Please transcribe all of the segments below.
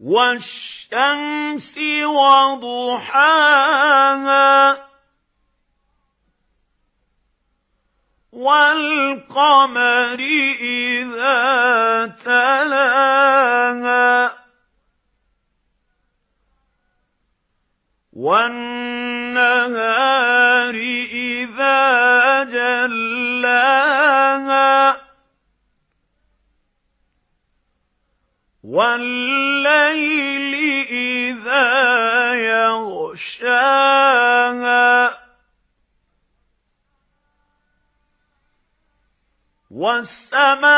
وَالشَّمْسِ وَضُحَاهَا وَالْقَمَرِ إِذَا تَلَاهَا وَالنَّهَارِ إِذَا جَلَّاهَا وَاللَّيْلِ إِذَا يَغْشَاهَا. وَالسَّمَاءِ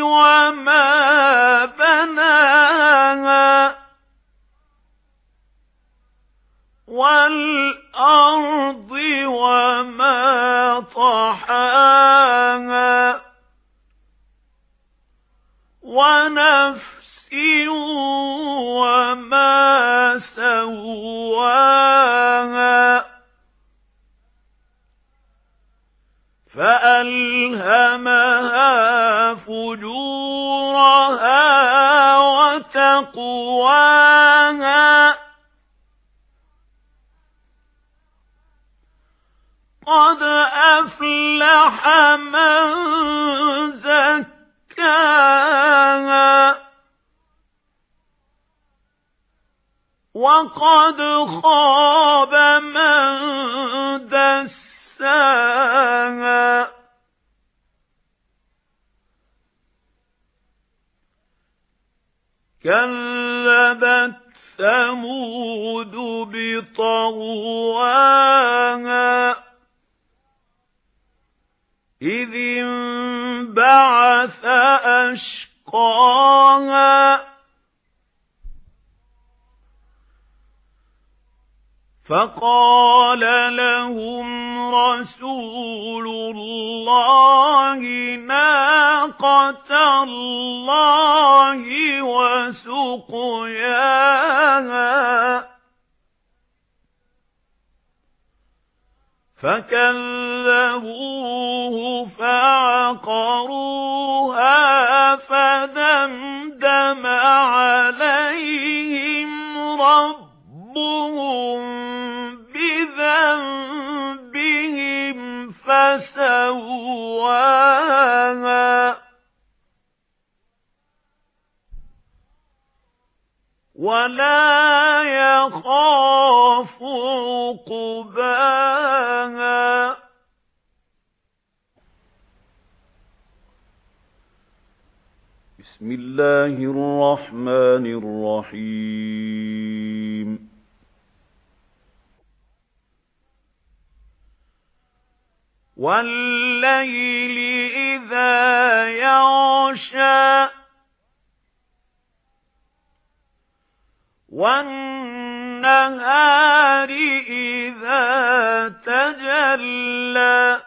وَمَا بَنَاهَا. وَالْأَرْضِ وَمَا طَحَاهَا. وَنَفْسٍ وَمَا سَوَّاهَا. فَأَلْهَمَهَا فُجُورَهَا وَتَقْوَاهَا. قَدْ أَفْلَحَ مَن زَكَّاهَا وَقَدْ خَابَ مَن دَسَّاهَا. كَذَّبَتْ ثَمُودُ بِطَغْوَاهَا. إِذِ انبَعَثَ أَشْقَاهَا فَقَالَ لَهُمْ رَسُولُ اللَّهِ نَاقَةَ اللَّهِ وَسُقْيَاهَا فَكَذَّبُوهُ فَعَقَرُوهَا وَلَا يَخَافُ عُقْبَاهَا بسم الله الرحمن الرحيم وَاللَّيْلِ إِذَا يَغْشَى وَالنَّهَارِ إِذَا تَجَلَّى.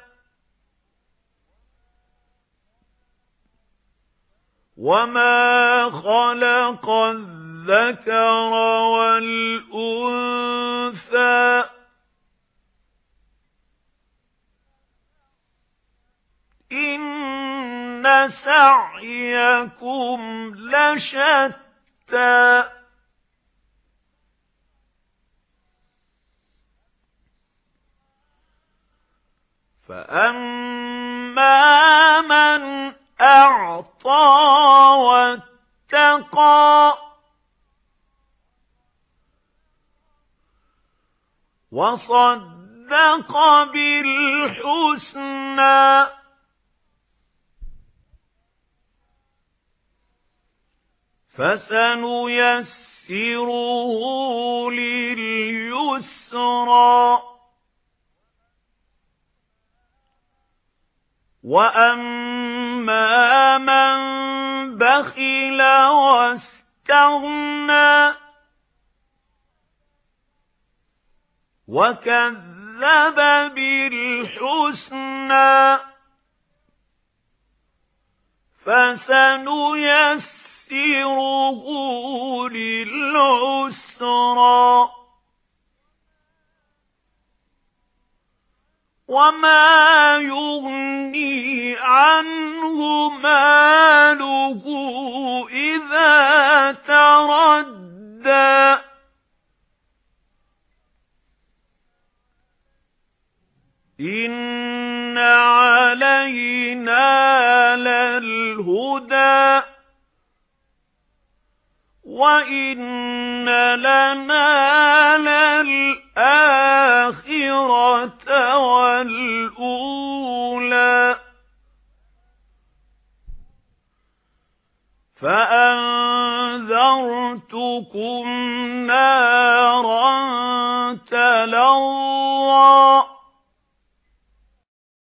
وَمَا خَلَقَ الذَّكَرَ وَالْأُنثَى. إِنَّ سَعْيَكُمْ لَشَتَّى. فَأَمَّا مَنْ أَعْطَى وَاتَّقَى وَصَدَّقَ بِالْحُسْنَى فَسَنُيَسِّرُهُ لِلْيُسْرَى وَأَمَّا مَن بَخِلَ وَاسْتَغْنَى وَكَذَّبَ بِالْحُسْنَى فَسَنُيَسِّرُهُ لِلْعُسْرَى وَمَا يُغْنِي يغني عنه ماله إذا تردى. إن علينا للهدى وإن لنا للآخرة فَأَنذَرْتُكُمْ نَارًا تَلَظَّى.